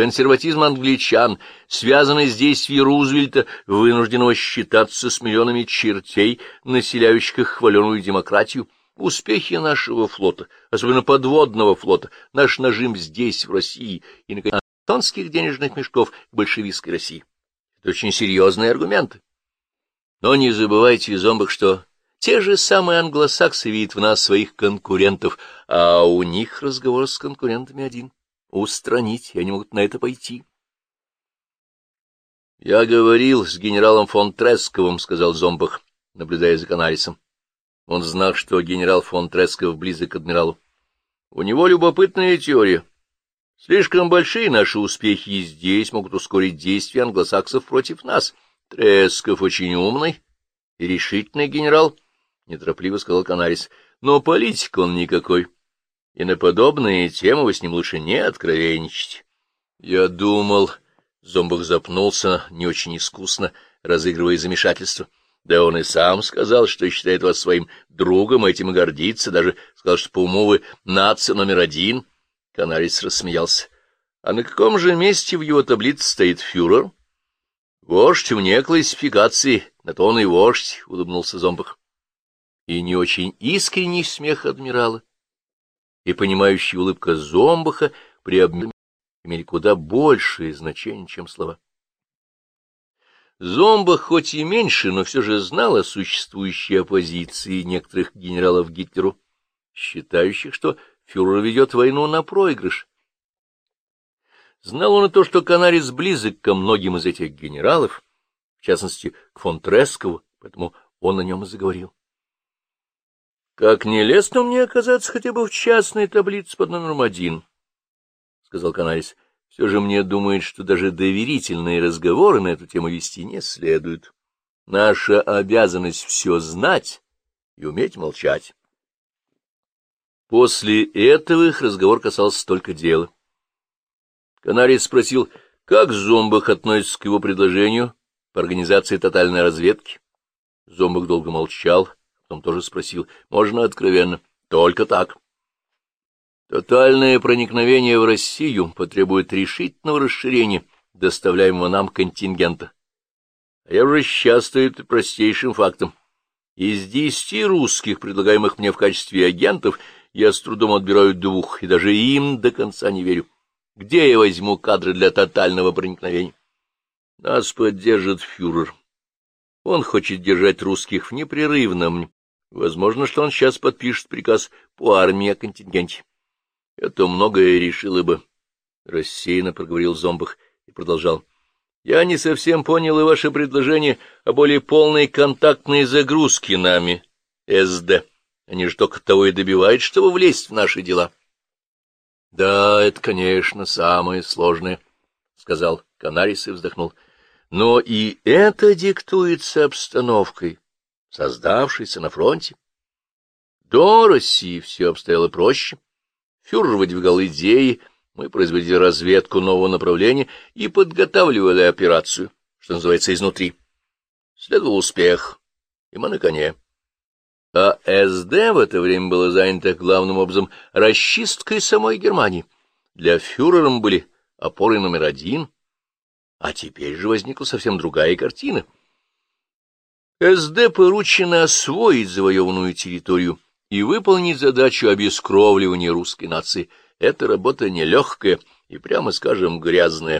Консерватизм англичан, связанный с действием Рузвельта, вынужденного считаться с миллионами чертей, населяющих их хваленую демократию, успехи нашего флота, особенно подводного флота, наш нажим здесь, в России, и, наконец, тонских денежных мешков большевистской России. Это очень серьезные аргументы. Но не забывайте, зомбах, что те же самые англосаксы видят в нас своих конкурентов, а у них разговор с конкурентами один — устранить, и они могут на это пойти. — Я говорил с генералом фон Тресковым, — сказал Зомбах, наблюдая за Канарисом. Он знал, что генерал фон Тресков близок к адмиралу. У него любопытная теория. Слишком большие наши успехи здесь могут ускорить действия англосаксов против нас. Тресков очень умный и решительный генерал —— неторопливо сказал Канарис. — Но политик он никакой, и на подобные темы вы с ним лучше не откровенничать. Я думал... Зомбах запнулся не очень искусно, разыгрывая замешательство. Да он и сам сказал, что считает вас своим другом, этим и гордится, даже сказал, что по уму вы нация номер один. Канарис рассмеялся. — А на каком же месте в его таблице стоит фюрер? — Вождь вне классификации, на то он и вождь, — улыбнулся Зомбах и не очень искренний смех адмирала, и понимающая улыбка Зомбаха при обмене имели куда большее значение, чем слова. Зомбах хоть и меньше, но все же знал о существующей оппозиции некоторых генералов Гитлеру, считающих, что фюрер ведет войну на проигрыш. Знал он и то, что Канарис близок ко многим из этих генералов, в частности, к фон Трескову, поэтому он о нем и заговорил. Как не лестно мне оказаться хотя бы в частной таблице под номером один, — сказал Канарис. — Все же мне думает, что даже доверительные разговоры на эту тему вести не следует. Наша обязанность все знать и уметь молчать. После этого их разговор касался только дела. Канарис спросил, как Зомбах относится к его предложению по организации тотальной разведки. Зомбах долго молчал, — Потом тоже спросил. Можно откровенно? Только так. Тотальное проникновение в Россию потребует решительного расширения доставляемого нам контингента. А я уже счастливый простейшим фактом. Из десяти русских, предлагаемых мне в качестве агентов, я с трудом отбираю двух, и даже им до конца не верю. Где я возьму кадры для тотального проникновения? Нас поддержит фюрер. Он хочет держать русских в непрерывном Возможно, что он сейчас подпишет приказ по армии о контингенте. Это многое решило бы. Рассеянно проговорил Зомбах и продолжал. Я не совсем понял и ваше предложение о более полной контактной загрузке нами, СД. Они же только того и добивают, чтобы влезть в наши дела. — Да, это, конечно, самое сложное, — сказал Канарис и вздохнул. — Но и это диктуется обстановкой, создавшийся на фронте. До России все обстояло проще. Фюрер выдвигал идеи, мы производили разведку нового направления и подготавливали операцию, что называется, изнутри. Следовал успех, и мы на коне. А СД в это время было занято главным образом расчисткой самой Германии. Для фюрера мы были опорой номер один, а теперь же возникла совсем другая картина — СД поручено освоить завоеванную территорию и выполнить задачу обескровливания русской нации. Эта работа нелегкая и, прямо скажем, грязная.